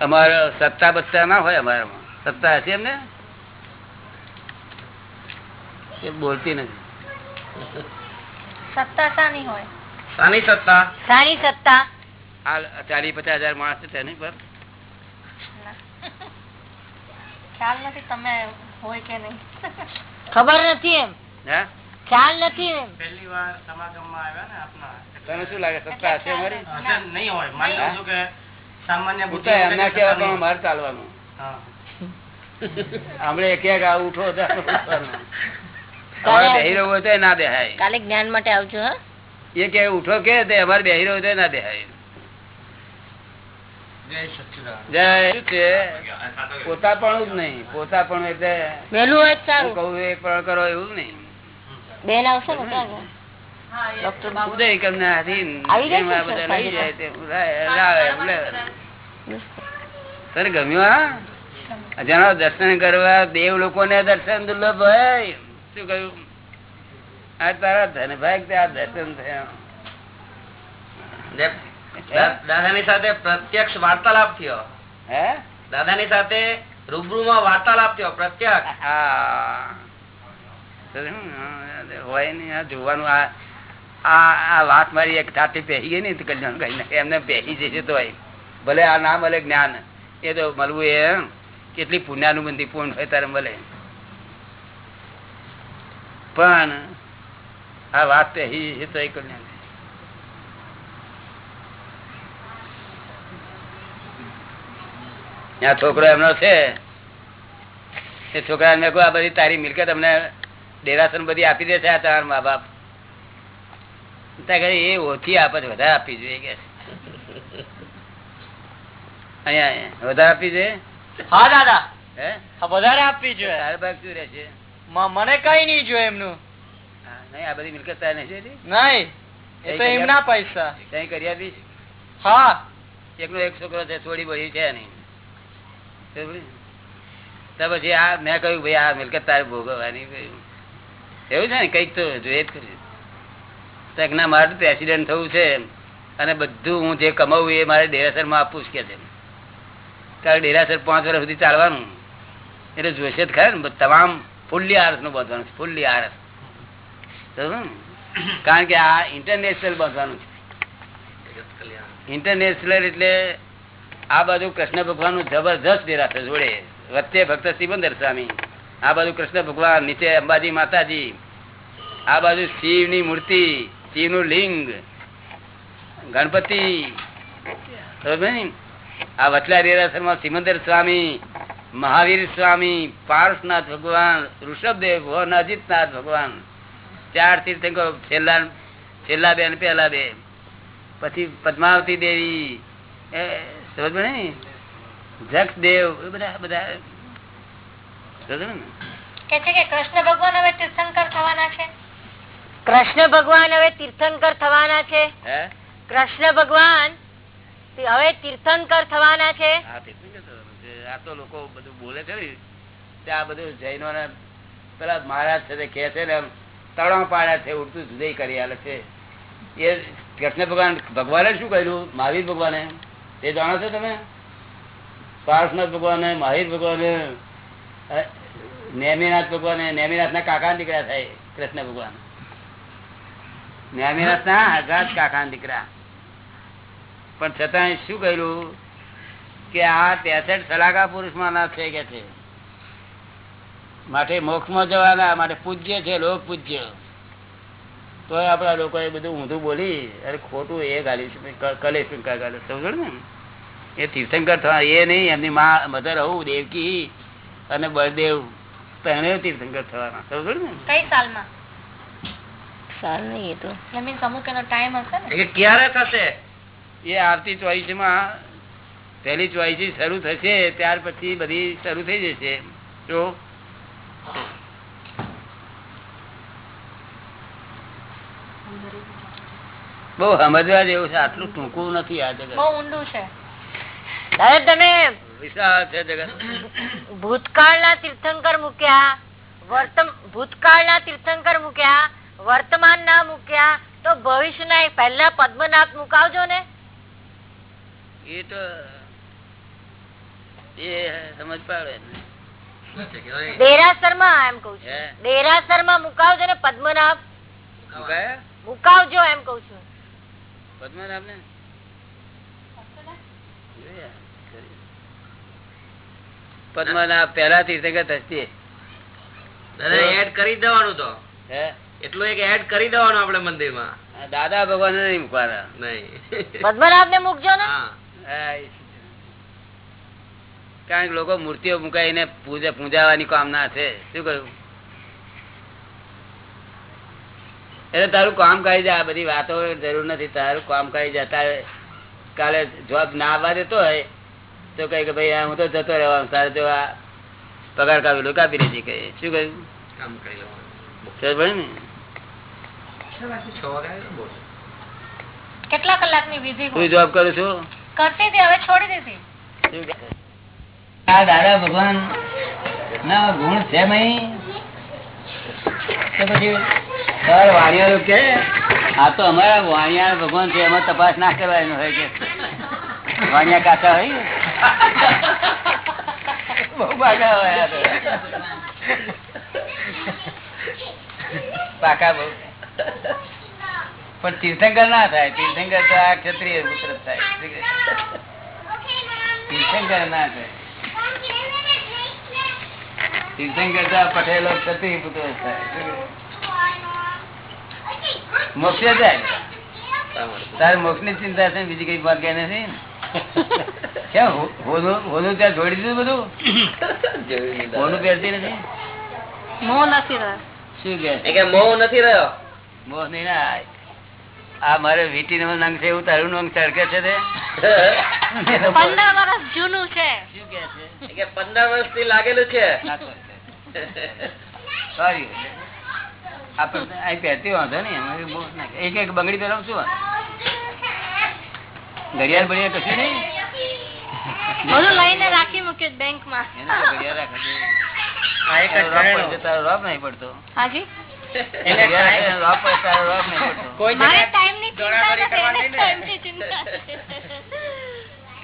અમારે સત્તા બત્તા ના હોય અમારામાં. સત્તા હશે એમને? એ બોલતી નથી. સત્તા શાની હોય? સાની સત્તા? સાની સત્તા. આ ચાલીસ પચાસ હજાર માણસ છે તેની પર. ખ્યાલ નથી તમે હોય કે નહીં. ખબર નથી એમ. હે? ખ્યાલ નથી એમ. પહેલી વાર સમાગમમાં આવ્યા ને આપના. તને શું લાગે સત્તા હશે અમારી? નહીં હોય. માની લો કે સામાન્ય એમના કેવા પણ મારે ચાલવાનું. હા. હમણે ક્યાંક આ ઉઠો તો. અમારે બેહી રહ્યો તો ના બેહાય કાલે જ્ઞાન માટે આવજો હા? એ કે ઉઠો કે તે અમારે બેહી રહ્યો તો ના બેહાય જય સચ્ચિદાનંદ. જય શું છે? પોતાપણું જ નહીં. પોતાપણું એટલે વહેલું હોય સારું. કહું એ પણ કરો એવું નહીં. બેન આવશે ને ઉદય કર્મના આધીન આવી જાય જેમ છે આ બધા લઈ જાય. તને ગમ્યું હા? જેના દર્શન કરવા દેવ લોકોને દર્શન દુર્લભ હોય? શું કહ્યું? આ તારા ધન ભાગ તે આ દર્શન થયા? દાદાની સાથે પ્રત્યક્ષ વાર્તાલાપ થયો. હે? દાદાની સાથે રૂબરૂ માં વાર્તાલાપ થયો પ્રત્યક્ષ. હા. હોય નહીં આ જોવાનું આ આ વાત મારી એક ઠાઠી પહેરી ગઈ ને કલ્યાણ કઈ એમને પહેરી જશે તો ભલે આ ના મળે જ્ઞાન. એ તો મળવું એ કેટલી પુણ્યાનુબંધી પૂર્ણ હોય ત્યારે મળે. પણ આ વાત પહેરી જશે તો એ કલ્યાણ છોકરો એમનો છે. એ છોકરા મેં કહું આ બધી તારી મિલકત અમને ડેરાસન બધી આપી દે છે આ તારા મા બાપ. એ ઓછી આપત વધારે આપવી જોઈએ કે. વધારે આપવી જોઈએ? હા દાદા. વધારે આપવી જોઈએ. મને કઈ નઈ જોઈએ એમનું. નહીં આ બધી મિલકત નહીં એ તો એમના પૈસા. ત્યાં કરી આપીશ? હા. એકનો એક છોકરો છે થોડી બધી છે નહીં. પછી આ મેં કહ્યું ભાઈ આ મિલકત તારે ભોગવવાની એવું છે ને કંઈક તો જોઈએ જ ખરી. તો એક ના મારે થયું છે. અને બધું હું જે કમાવું એ મારે ડેરાસરમાં આપવું કે છે. કારણ ડેરાસર પાંચ વર્ષ સુધી ચાલવાનું. એટલે જોશે જ ખરા ને તમામ ફૂલ્લી આરસનું બાંધવાનું છે, ફૂલ્લી આરસ. કારણ કે આ ઇન્ટરનેશનલ બાંધવાનું છે. ઇન્ટરનેશનલ એટલે આ બાજુ કૃષ્ણ ભગવાનનું જબરજસ્ત ડેરાસર જોડે. વચ્ચે ભક્ત સિબંદર સ્વામી, આ બાજુ કૃષ્ણ ભગવાન, નીચે અંબાજી માતાજી, આ બાજુ શિવની મૂર્તિ શિવ લિંગ. ગણપતિ. આ વચલા રેરાસરમાં સિમંદર સ્વામી, મહાવીર સ્વામી પાર્શનાથ ભગવાન, ઋષભદેવ ભગવાન અજીતનાથ ભગવાન. ચાર તીર્થંકો છેલ્લા છેલ્લા બે અને પહેલા બે પછી પદ્માવતી દેવી. સમજ ને જક્ષ દેવ એ બધા બધા કૃષ્ણ ભગવાન હવે તીર્થંકર થવાના છે? કૃષ્ણ ભગવાન હવે તીર્થંકર થવાના છે. હે? કૃષ્ણ ભગવાન હવે તીર્થંકર થવાના છે. આ તો લોકો બધું બોલે છે ને. તે આ બધું જૈનો પેલા મહારાજ છે તે કહે છે ને તળાવ પાડ્યા છે ઉડતું જુદાઈ કરી આલે છે. એ કૃષ્ણ ભગવાન ભગવાને શું કર્યું? મહાવીર ભગવાને. તે જાણો છો તમે? પાર્શનાથ ભગવાને મહાવીર ભગવાને નેમિનાથ ભગવાને નેમિનાથ ના કાકા નીકળ્યા થાય કૃષ્ણ ભગવાન. નેમિનાથ ના હજાર કાકા પણ છતાં શું કહ્યું કે આ તેસઠ સલાકા પુરુષ ના છે કે છે. માટે મોક્ષમાં જવાના, માટે પૂજ્ય છે, લોક પૂજ્ય. તો આપડા લોકો એ બધું ઊંધું બોલી, અરે ખોટું એ ગાલી કલેશ ગાલે. સમજો ને? એ તીર્થંકર થવા, એ નહીં, એમની માં, મધર હોવું દેવકી અને બળદેવ. તેને તીર્થંકર થવાના. સમજો ને? કઈ સાલમાં? સાલ નહીં એ તો અમુક એનો ટાઈમ હશે ને. ક્યારે થશે? એ આવતી ચોઈસમાં પહેલી ચોઈસ શરૂ થશે ત્યાર પછી બધી શરૂ થઈ જશે. જો. બહુ સમજવા જેવું છે આટલું ટૂંકું નથી આ જગત. બહુ ઊંડું છે. દાદા તમે વિશાળ છે જગત. ભૂતકાળના તીર્થંકર મૂક્યા વર્તમ ભૂતકાળના તીર્થંકર મૂક્યા વર્તમાન ના મૂક્યા તો ભવિષ્ય ના પહેલા પદ્મનાથ મુકાવજો ને. એ તો એ સમજ પાડે દેરાસરમાં એમ કઉ છું. દેરાસરમાં મુકાવજો ને પદ્મનાભ? મુકાવજો એમ કઉ છું. પદ્મનાભ ને. પદ્મનાભ થશે. એડ કરી દેવાનું તો. હે? એટલું એક એડ કરી દેવાનું આપડે મંદિરમાં દાદા ભગવાન નહીં મુકવાના. નહીં. પદ્મનાભ ને. મૂકજો ને. કારણ કે લોકો મૂર્તિઓ મુકાઈને પૂજા પૂજાવાની કામના છે. શું કહ્યું? એટલે તારું કામ કરી જાય આ બધી વાતો જરૂર નથી. તારું કામ કરી જાય તારે કાલે જોબ ના આવવા દેતો હોય તો કઈ કે ભાઈ હું તો જતો રહેવાનું. તારે તો આ પગાર કાપેલું કાપી લેજે. કઈ શું કહ્યું? કામ કરી લેવાનું. ને? કેટલા કલાકની વિધિ જોબ કરું છું. કરતી હતી હવે છોડી દીધી. આ દાદા ભગવાન ના ગુણ છે નહીં તો પછી સર વાણિયારો કે આ તો અમારા વાણિયા ભગવાન છે એમાં તપાસ ના કરવાની હોય કે વાણિયા કાચા હોય. બહુ પાકા હોય પાકા બહુ. પણ તીર્થંકર ના થાય તીર્થંકર તો આ ક્ષત્રિય પુત્ર થાય. તીર્થંકર ના થાય. તીર્થંકર તો આ પટેલો ક્ષત્રિય પુત્ર થાય. મોક્ષ જાય. તારે મોક્ષની ચિંતા છે બીજી કઈ વાત કઈ નથી ક્યાં હોનું હોનું ત્યાં જોડી દીધું બધું? હોનું પહેરતી નથી? મોહ નથી રહ્યો. શું કે મો કે મોહ નથી રહ્યો? મોહ નહીં ના આ મારે વીટી નો નંગ છે એવું તારું નંગ ચડકે છે તે? પંદર વર્ષ જૂનું છે. શું કે છે? કે પંદર વર્ષથી લાગેલું છે. સોરી આપણે અહીં પહેરતી વાંધો નહીં ના એક એક બંગડી પહેરવા છું ઘડિયાળ બળિયાળ કશું નહીં? બધું લઈને રાખી મૂક્યું બેંકમાં. ઘડિયાળ રાખે તારો રોપ નહીં પડતો. હાજી?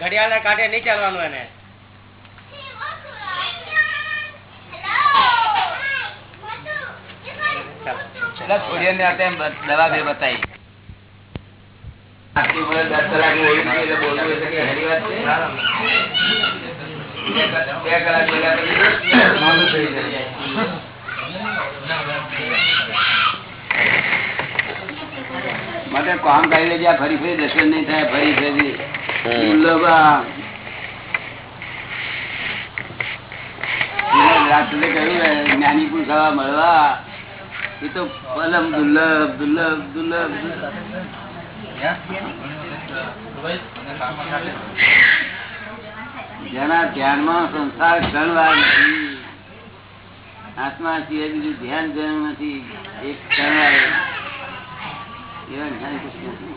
ઘડિયાળની. કાંઠે નહીં ચાલવાનું એને. દવા બે બતાવી? બે કલાક- માટે કામ કરી લેજે ફરી ફરી દર્શન નહીં થાય, ફરી ફરી દુર્લભ આ. એને રાત સુધી કહ્યું જ્ઞાની પુરુષ મળવા એ તો પલમ દુર્લભ દુર્લભ દુર્લભ. જેના ધ્યાનમાં સંસાર ક્ષણવાર નથી આત્મા સિવાય બીજું ધ્યાન જેનું નથી. એક ક્ષણવાર એવા જ્ઞાની પુરુષ નથી.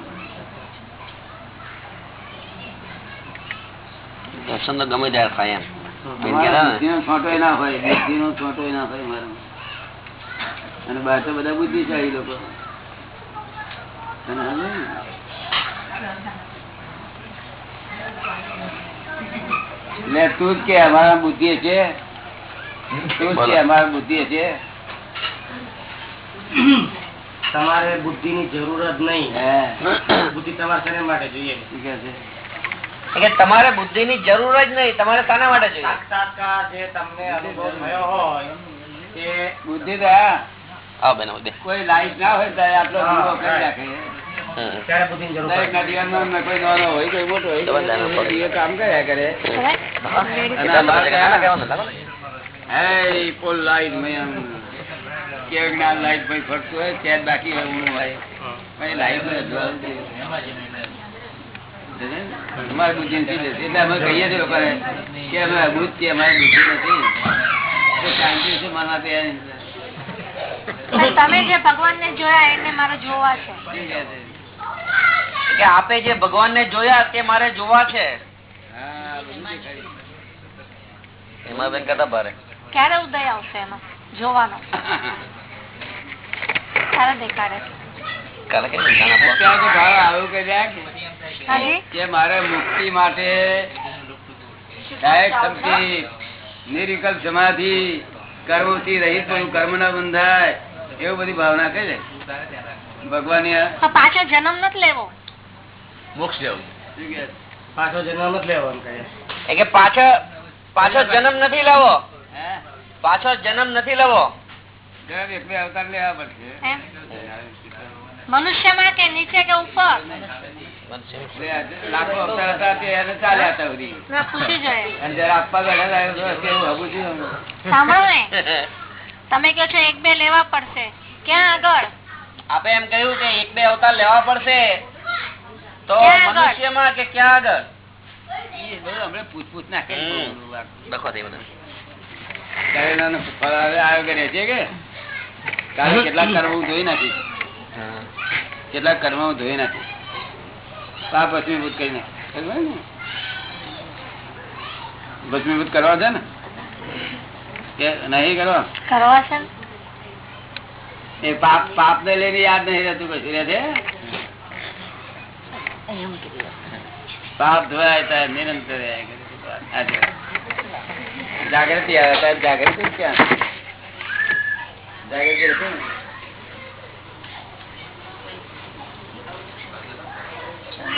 દર્શન તો ગમે ત્યારે થાય એમ. અમારા ના? હોય બુદ્ધિનો છોટોય ના હોય મારો અને બહાર તો બધા બુદ્ધિશાળી લોકો. તને સમજાય ને? લે તું જ કે અમારા બુદ્ધિ છે. બુદ્ધિ છે? તમારે બુદ્ધિ ની જરૂર જ નહીં. બુદ્ધિ તમારે માટે જોઈએ. તમારે બુદ્ધિ ની જરૂર જ નહીં તમારે શાના માટે જોઈએ? સાક્ષાત્કાર જે તમને અનુભવ થયો હોય બુદ્ધિ કોઈ લાઈટ ના હોય ત્યારે કરી રાખે કામ કર્યા કરે. હે પોલ લાઈટ મયમ કે જ્ઞાન લાઈટ ભાઈ ફરતું હોય ત્યાં બાકી હોય ઊંઘ હોય ભાઈ લાઈટ ને અજવાળું છે. સમજે ને? અમારી બુદ્ધિ નથી લેતી. એટલે અમે કહીએ છીએ લોકોને કે અમે અભૂત છીએ અમારી બુદ્ધિ નથી શાંતિ છે મનમાં તૈયાર તમે જે ભગવાન ને જોયા એને મારે જોવા છે? કે આપે જે ભગવાન ને જોયા તે મારે જોવા છે હા એમાં બેન કરતા ભારે ક્યારે ઉદય આવશે એનો જોવાનો. ક્યારે દેખાડે. મારે મુક્તિ માટે નિર્વિકલ્પ સમાધિ કર્મોથી રહિત પણ કર્મ ના બંધાય એવું બધી ભાવના કહે છે ભગવાન પાછો જન્મ નથી લેવો. મોક્ષ જેવું પાછો જન્મ નથી લેવો એમ કે પાછો પાછો જન્મ નથી લેવો. પાછો જન્મ નથી લેવો. અવતાર લેવા પડશે. મનુષ્યમાં કે નીચે કે ઉપર? લાખો અવતાર હતા તે ચાલ્યા હતા. સાંભળો ને. તમે કહો છો એક બે લેવા પડશે. ક્યાં આગળ? આપે એમ કહ્યું કે એક બે અવતાર લેવા પડશે. તો આગળ? કે ક્યાં આગળ? પૂછપૂછ ના. લખો તે બધું. કરેલાનો ફળ આવ્યો કરે છે કે? કાલે કેટલાક કર્મ હું ધોઈ નાખીશ કેટલાક કર્મ હું ધોઈ નાખીશ પાપ ભસ્મીભૂત કરી નાખી ભસ્મીભૂત કરવા છે ને? કે નહીં કરવા? કરવા છે એ પાપ પાપ ને લઈને યાદ નહીં રહેતું કશું રહે છે? પાપ ધોયા નિરંતર. જાગૃતિ આવે ત્યારે જાગૃતિ ક્યાં? જાગૃતિ રહેશે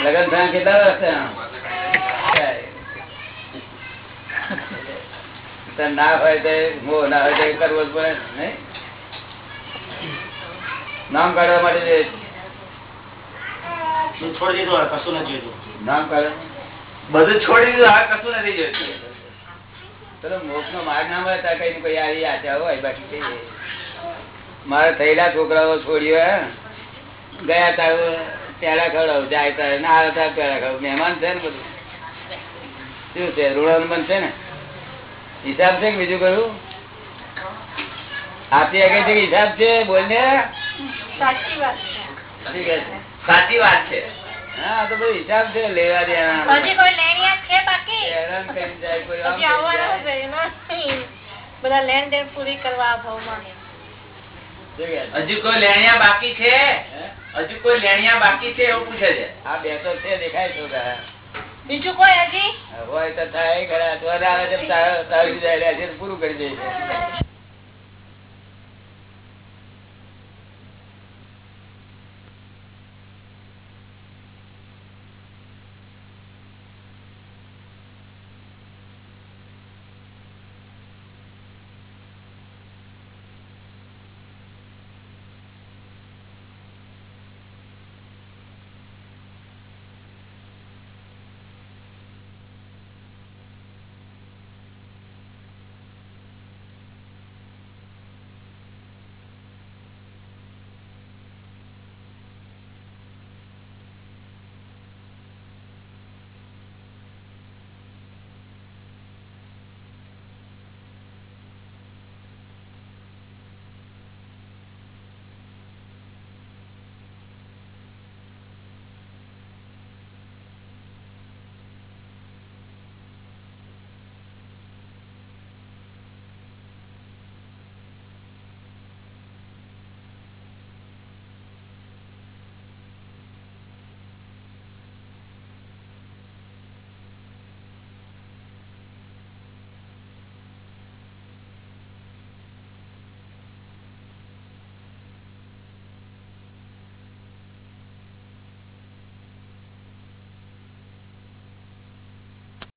ને લગન થયા કેટલા વર્ષ થયા? ના હોય તો મો ના હોય તો કરવો જ પડે નહીં? નામ કાઢવા માટે છોડી દીધું કશું નથી જોઈતું. નામ કાઢવા? બધું છોડી દીધું આ કશું નથી જોઈતું. ચલો મોક્ષ નો માર્ગ ના મળે ત્યાં કઈ કોઈ આવી આશા હોય બાકી મારા થયેલા છોકરાઓ છોડ્યો હે. ગયા તાર પેલા ખવડાવ જાય તારે ના આવે તાર પેલા ખવડાવ. મહેમાન છે ને બધું? શું છે ઋણ પણ છે ને? હિસાબ છે કે બીજું કયું આપી આગળ છે હિસાબ છે? બોલ ને સાચી વાત છે? સાચી વાત છે. હા તો બધો હિસાબ છે લેવા દેવાના. હજી કોઈ લેણિયા છે બાકી? હેરાન કરી જાય કોઈ હજી આવવાના છે એના બધા લેણ દેણ પૂરી કરવા ભાવમાં. હજુ કોઈ લેણિયા બાકી છે? હજુ કોઈ લેણિયા બાકી છે એવું પૂછે છે? આ બે તો છે દેખાય છો બીજું કોઈ હજી? હોય તો થાય ખરા તો પૂરું કરી દે છે